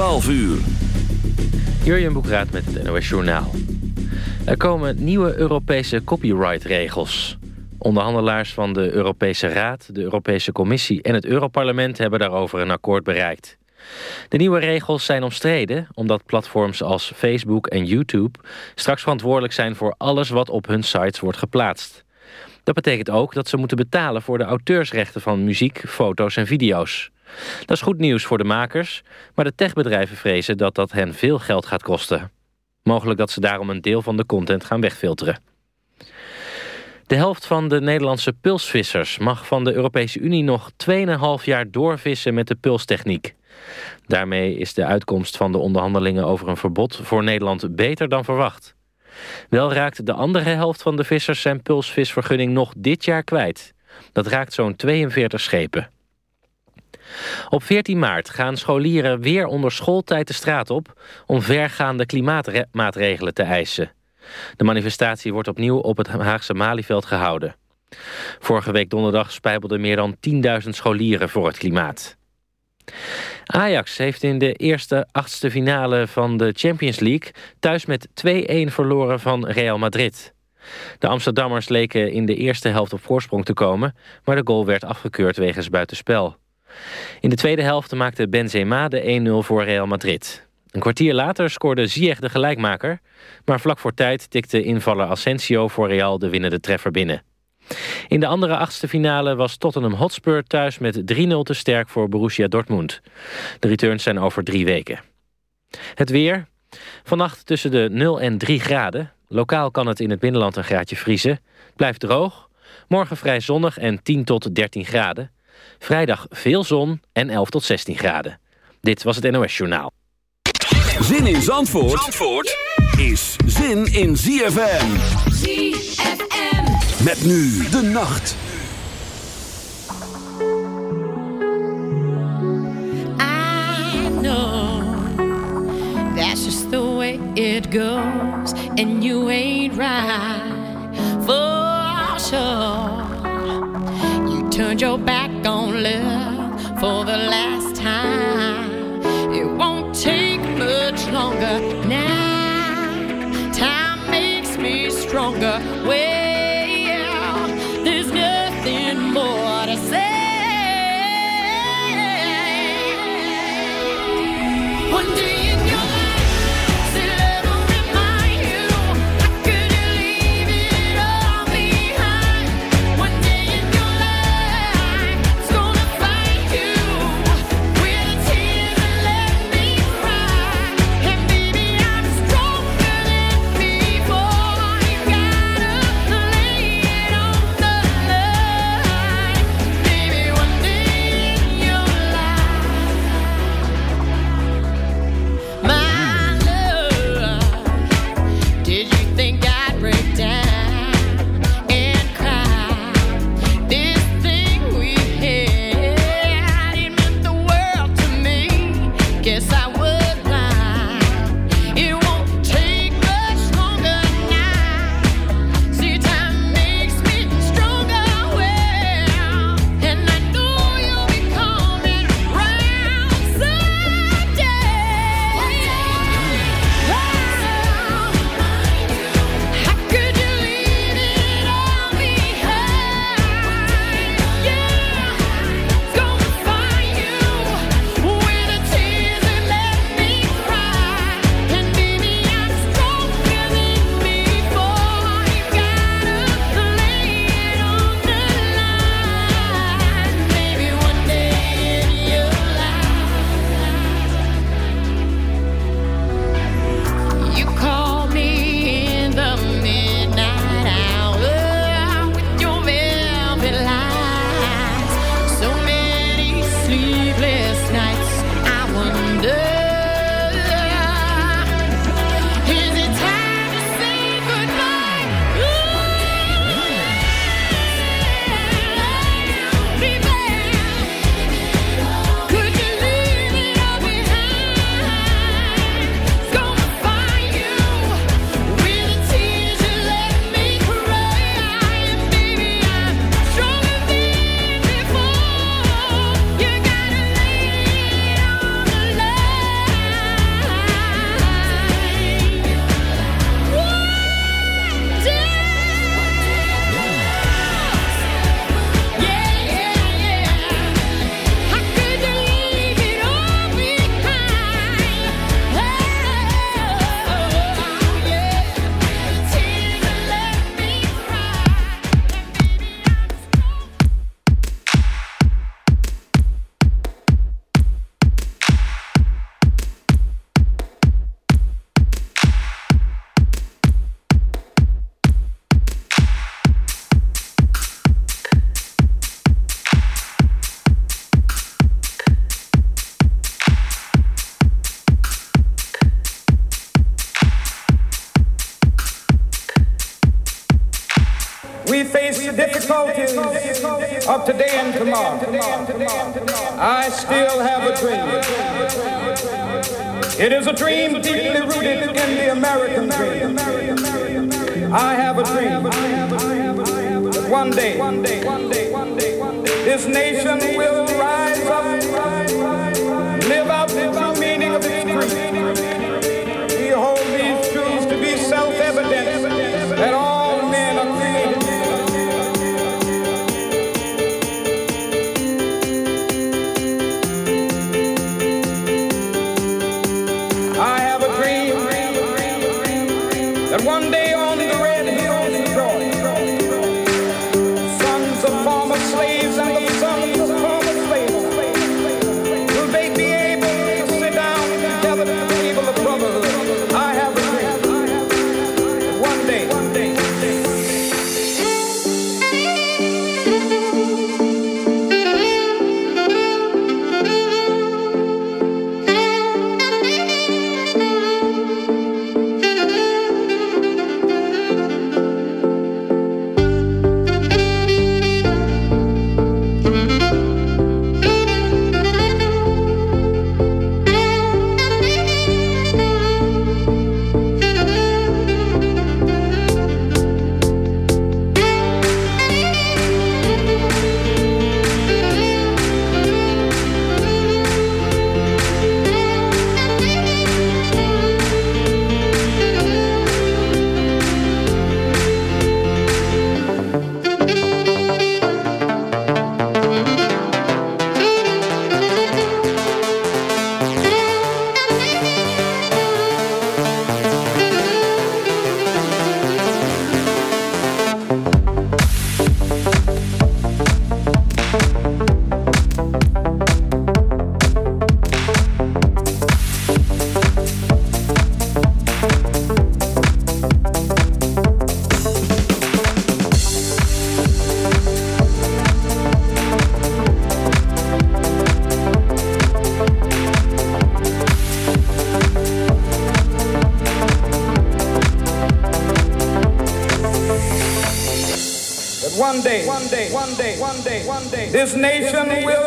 12 uur. Jurjen Boekraat met het NOS Journaal. Er komen nieuwe Europese copyright-regels. Onderhandelaars van de Europese Raad, de Europese Commissie en het Europarlement hebben daarover een akkoord bereikt. De nieuwe regels zijn omstreden omdat platforms als Facebook en YouTube straks verantwoordelijk zijn voor alles wat op hun sites wordt geplaatst. Dat betekent ook dat ze moeten betalen voor de auteursrechten van muziek, foto's en video's. Dat is goed nieuws voor de makers, maar de techbedrijven vrezen dat dat hen veel geld gaat kosten. Mogelijk dat ze daarom een deel van de content gaan wegfilteren. De helft van de Nederlandse pulsvissers mag van de Europese Unie nog 2,5 jaar doorvissen met de pulstechniek. Daarmee is de uitkomst van de onderhandelingen over een verbod voor Nederland beter dan verwacht. Wel raakt de andere helft van de vissers zijn pulsvisvergunning nog dit jaar kwijt. Dat raakt zo'n 42 schepen. Op 14 maart gaan scholieren weer onder schooltijd de straat op... om vergaande klimaatmaatregelen te eisen. De manifestatie wordt opnieuw op het Haagse Malieveld gehouden. Vorige week donderdag spijbelden meer dan 10.000 scholieren voor het klimaat. Ajax heeft in de eerste achtste finale van de Champions League... thuis met 2-1 verloren van Real Madrid. De Amsterdammers leken in de eerste helft op voorsprong te komen... maar de goal werd afgekeurd wegens buitenspel. In de tweede helft maakte Benzema de 1-0 voor Real Madrid. Een kwartier later scoorde Ziyech de gelijkmaker... maar vlak voor tijd tikte invaller Asensio voor Real de winnende treffer binnen. In de andere achtste finale was Tottenham Hotspur thuis met 3-0 te sterk voor Borussia Dortmund. De returns zijn over drie weken. Het weer. Vannacht tussen de 0 en 3 graden. Lokaal kan het in het binnenland een graadje vriezen. Blijft droog. Morgen vrij zonnig en 10 tot 13 graden. Vrijdag veel zon en 11 tot 16 graden. Dit was het NOS Journaal. Zin in Zandvoort, Zandvoort is zin in ZFM. ZFM. Met nu de nacht. I know that's just the way it goes, and you ain't right for sure. Turned your back on love for the last time. It won't take much longer It is a dream deeply rooted in the American dream. I have a dream one day, one day, this nation will rise up, live out, live out. This nation will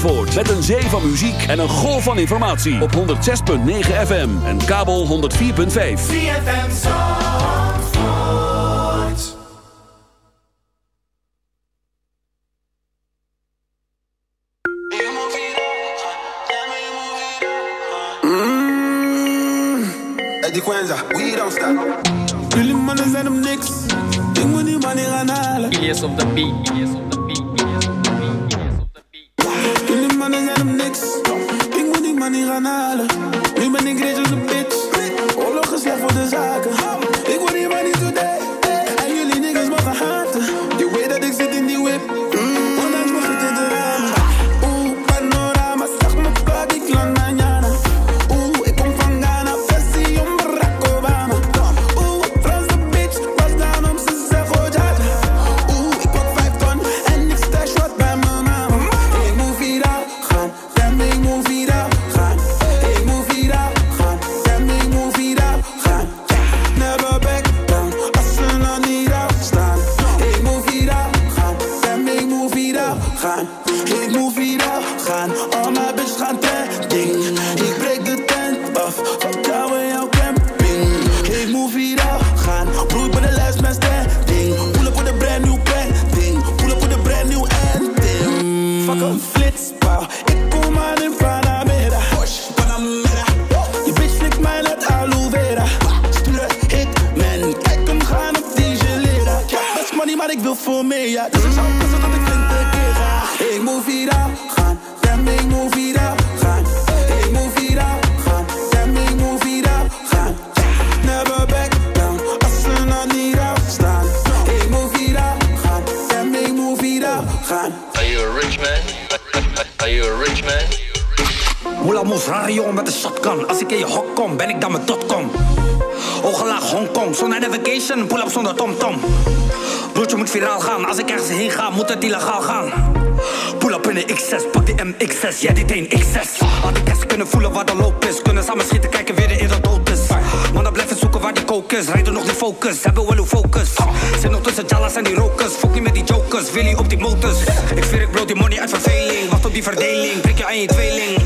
Zandvoort. Met een zee van muziek en een golf van informatie. Op 106.9 FM en kabel 104.5. ZFM Zandvoort. Mm. Eddie Quenza, we don't stop. Really money, them nicks. Ding money, money, gaan halen. Yes, of the beat. Yes, op de beat. mannen zijn hem niks. Ik moet die money gaan halen. Nu ben ik rich als een bitch. Oorlog is slecht voor de zaken. is. Kunnen samen schieten, kijken weer in dat dood is. Mannen blijven zoeken waar die kokers. Rijden nog die focus, hebben wel uw focus. Zijn nog tussen Jalas en die rokers. Fok niet met die jokers, Wil je op die motors. Ik zweer, ik bro die money uit verveling. Wacht op die verdeling, prik je aan je tweeling.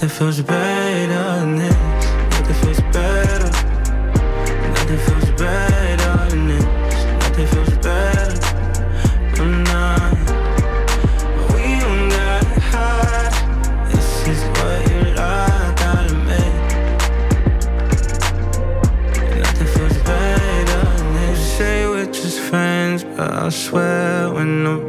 Nothing feels better than this. Nothing feels better. Nothing feels better than this. Nothing feels better. I'm not. We don't gotta hide. This is what you like. Gotta make. Nothing feels better than this. Say we're just friends, but I swear we're not.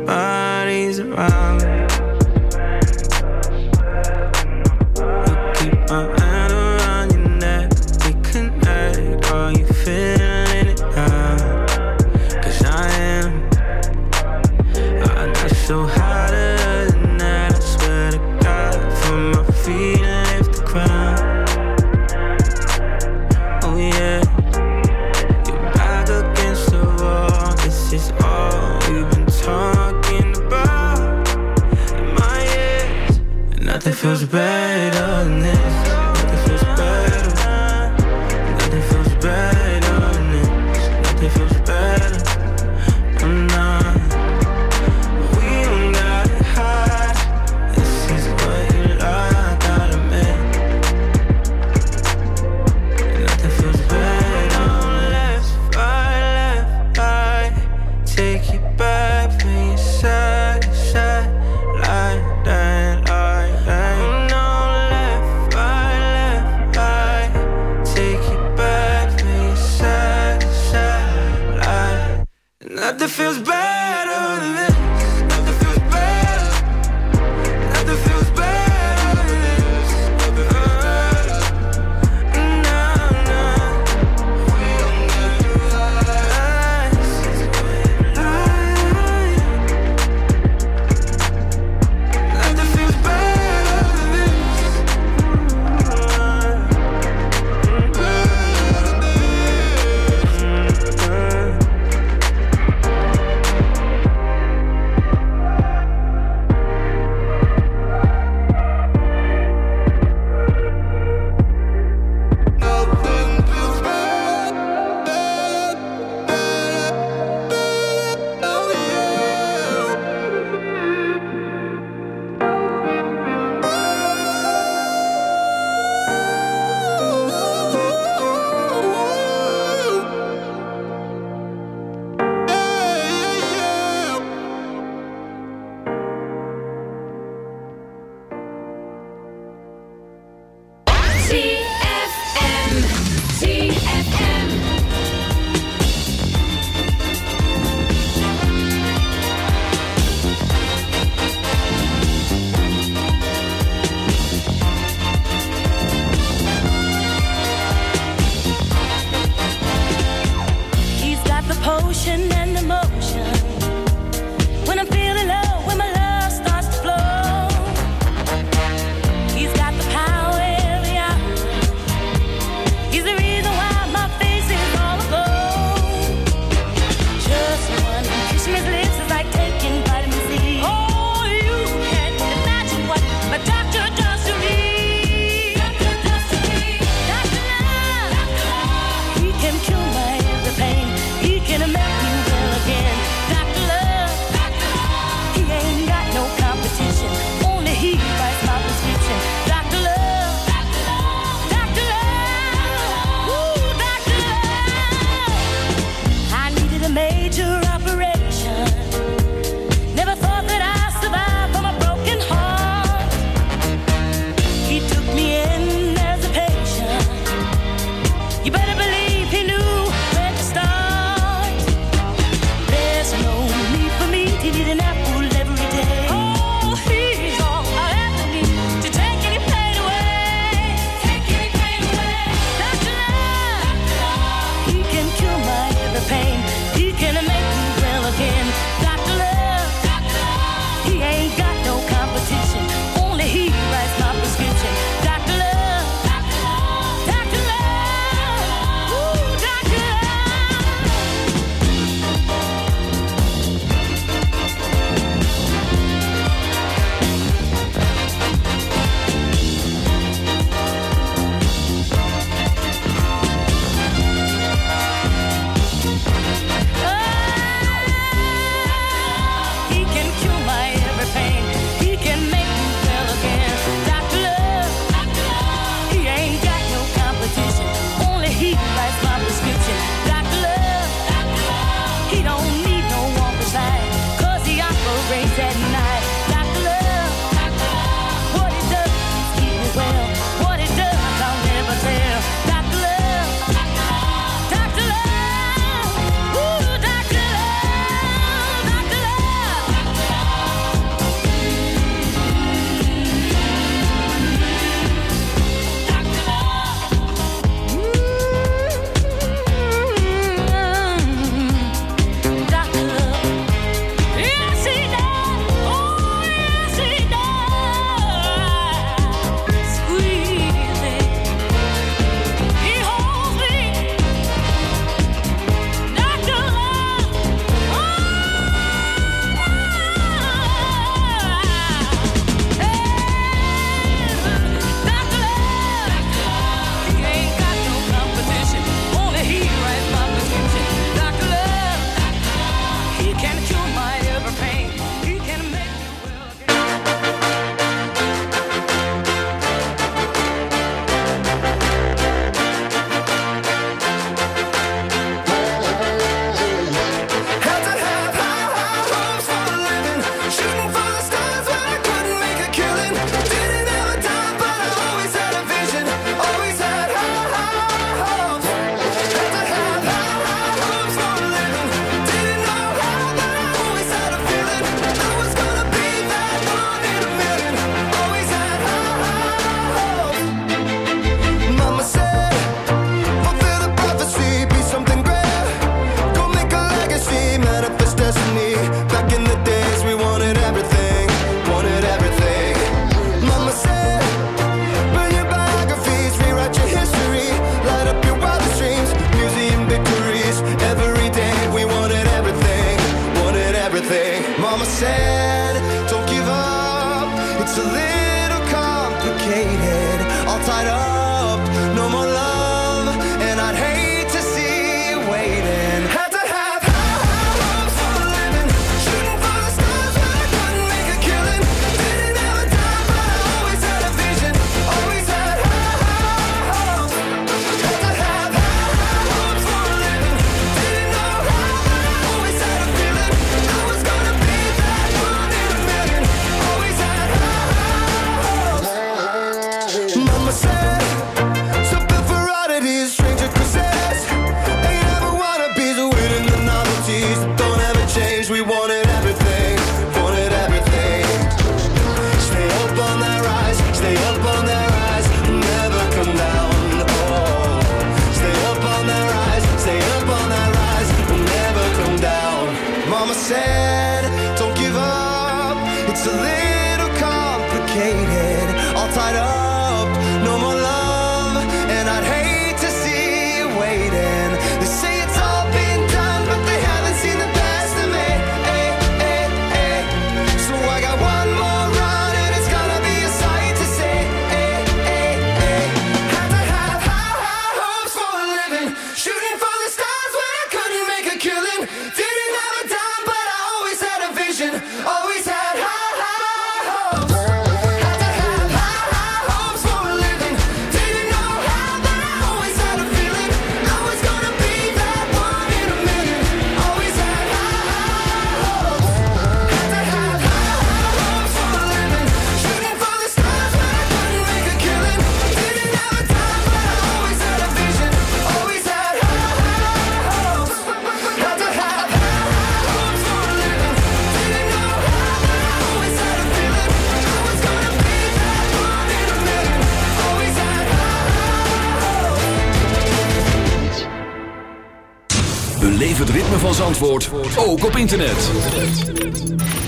Beleef ritme van Zandvoort ook op internet.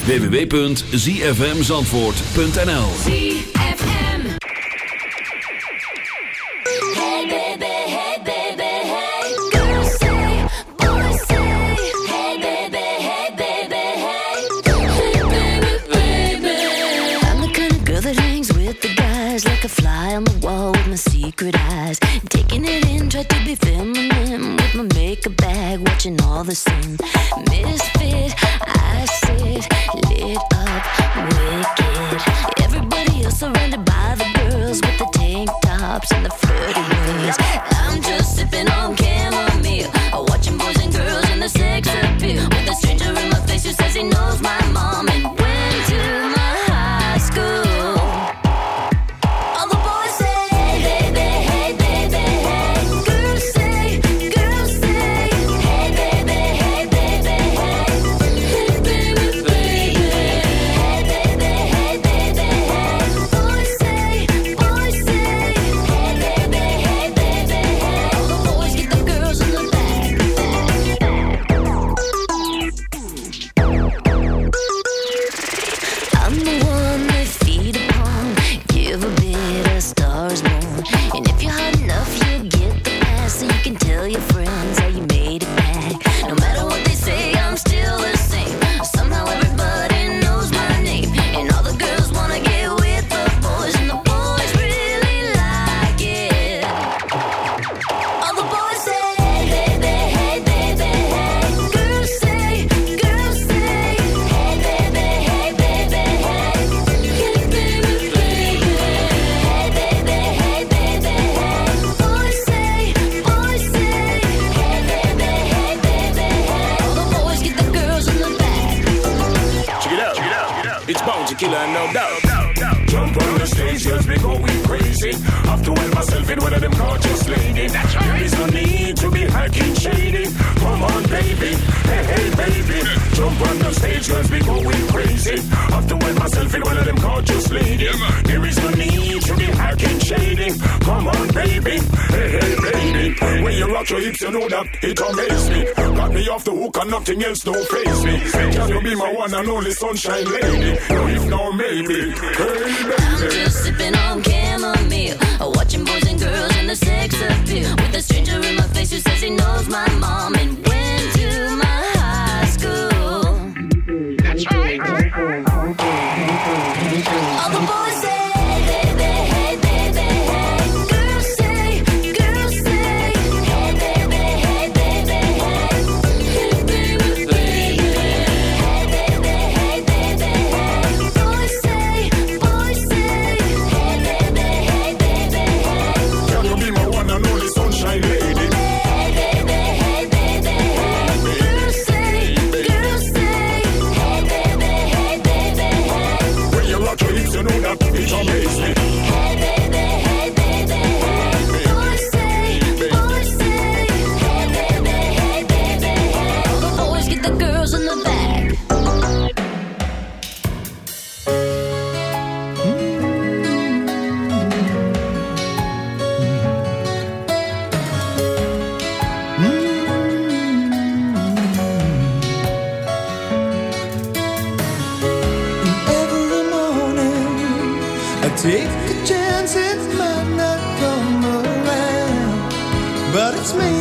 www.zfmzandvoort.nl Hey baby, hey baby, hey. Girls say, boys say. Hey baby, hey baby, hey. Hey baby, baby I'm the kind of girl that hangs with the guys Like a fly on the wall with my secret eyes. Taking it in, try to be feminine. watching all the same. Yeah, there is no need to be hacking, shading. Come on, baby. Hey, hey, baby. When you rock your hips, you know that it amazes me. Got me off the hook and nothing else don't face me. Can you be my one and only sunshine lady? No, if no, maybe. Hey, baby. I'm just sipping on chamomile. Watching boys and girls in the sex appeal. With a stranger in my face who says he knows my mom and me.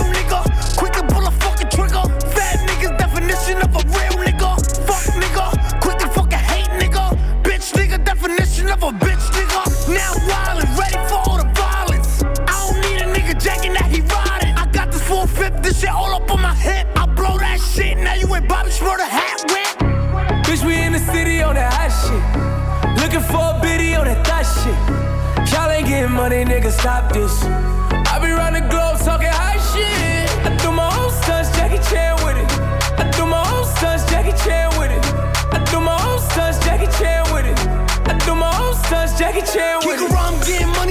you ain't Bobby hat whip. Bitch, we in the city on that hot shit. Looking for a biddy on that thot shit. Y'all ain't getting money, nigga, stop this. I be round the globe talking high shit. I do my own stunts, Jackie Chan with it. I do my own stunts, Jackie Chan with it. I do my own stunts, Jackie Chan with it. I do my own stunts, Jackie Chan with it. Kick around, getting money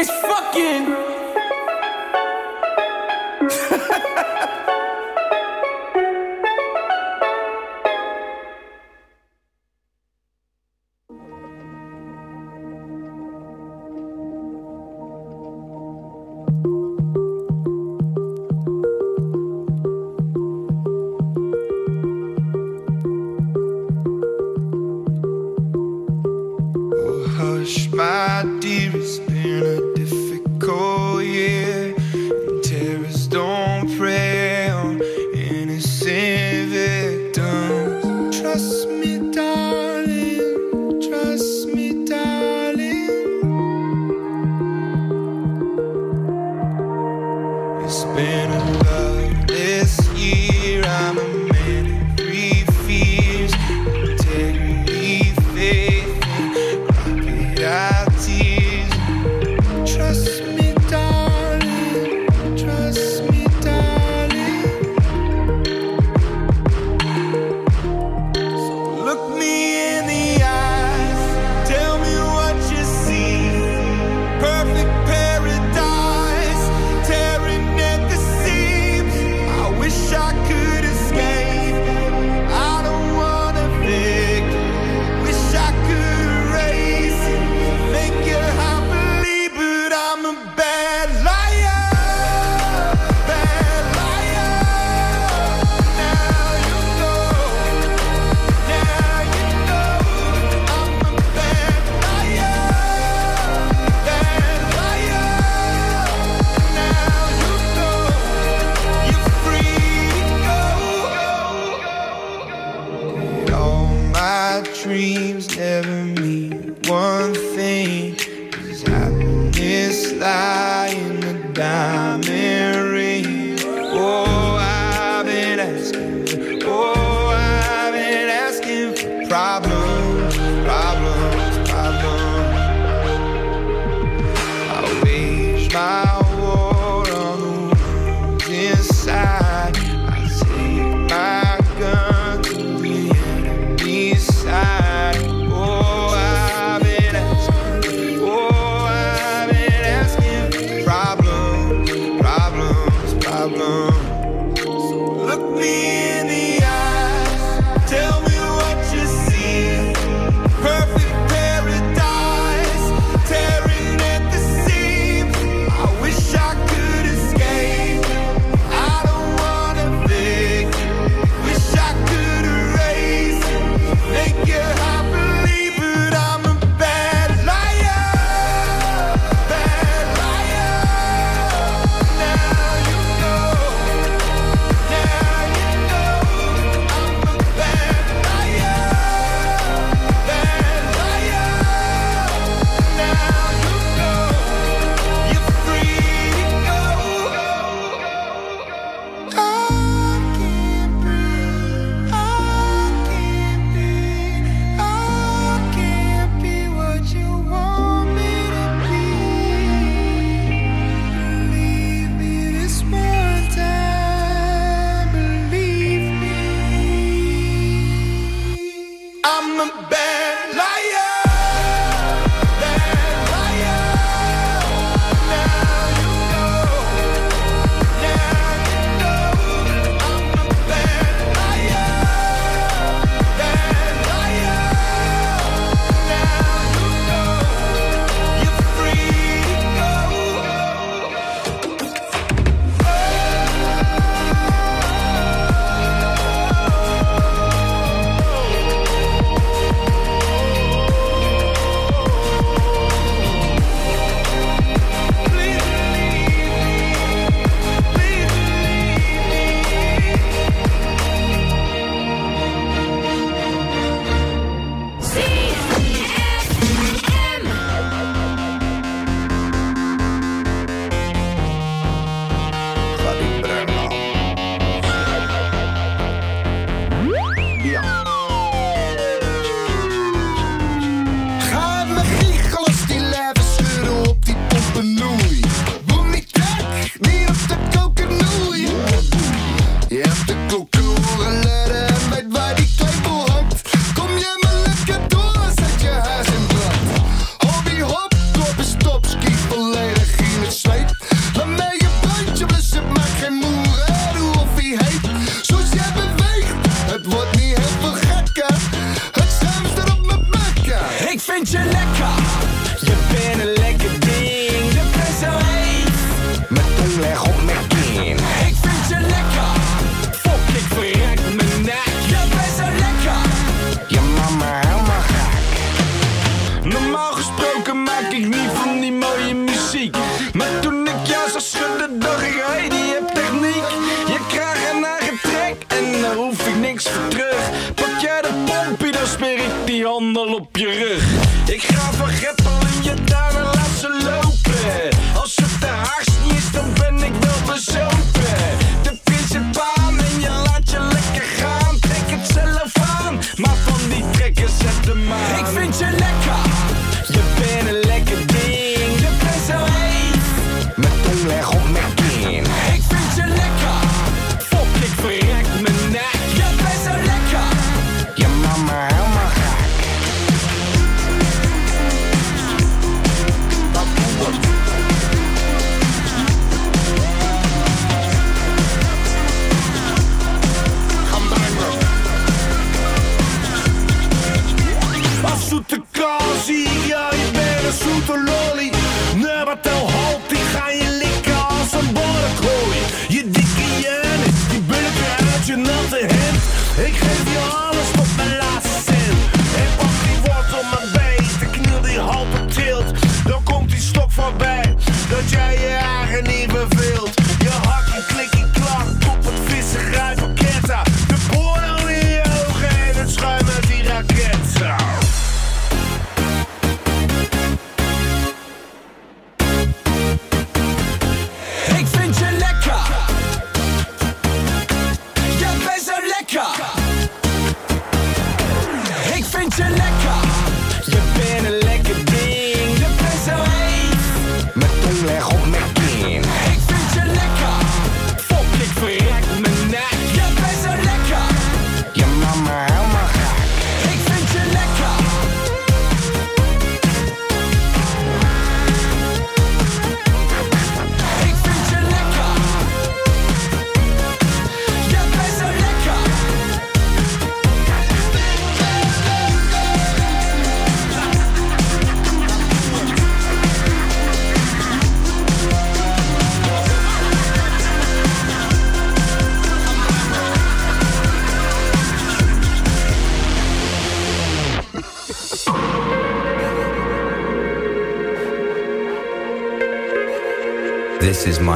It's fucking.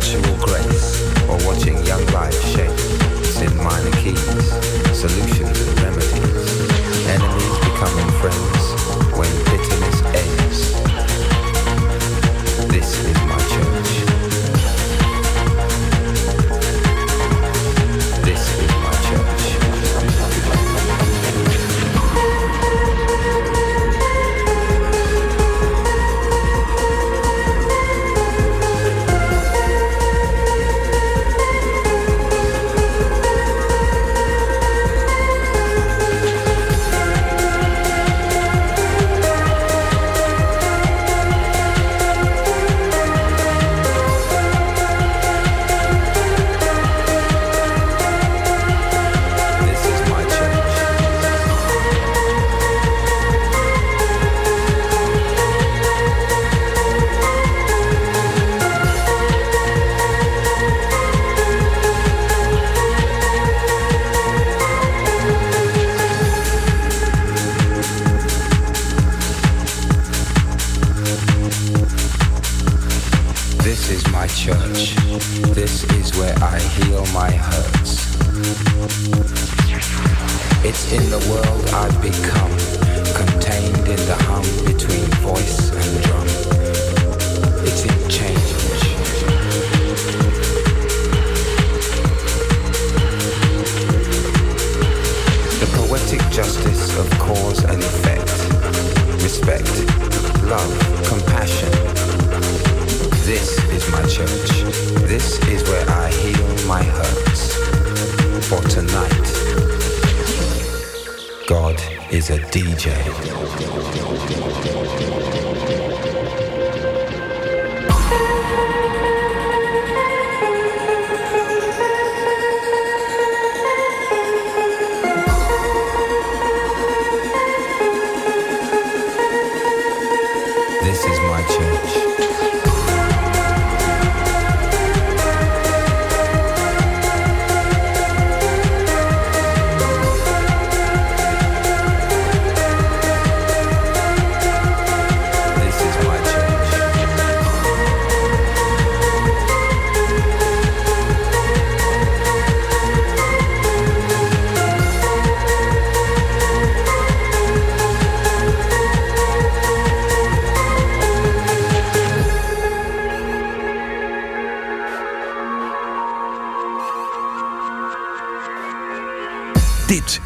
actual grace or watching young lives shape. In minor keys. Solution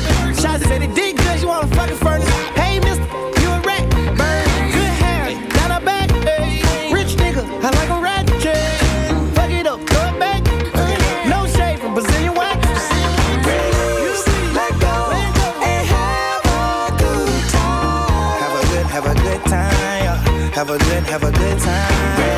To. Shots said it did good, you wanna fucking furnace. Hey, mister, you a rat. Burn, good hair, down her back. Hey, rich nigga, I like a rat chick. Fuck it up, throw it back. No shade from Brazilian wax. Let go and have a good time. Have a good, have a good time. Have a good, have a good time.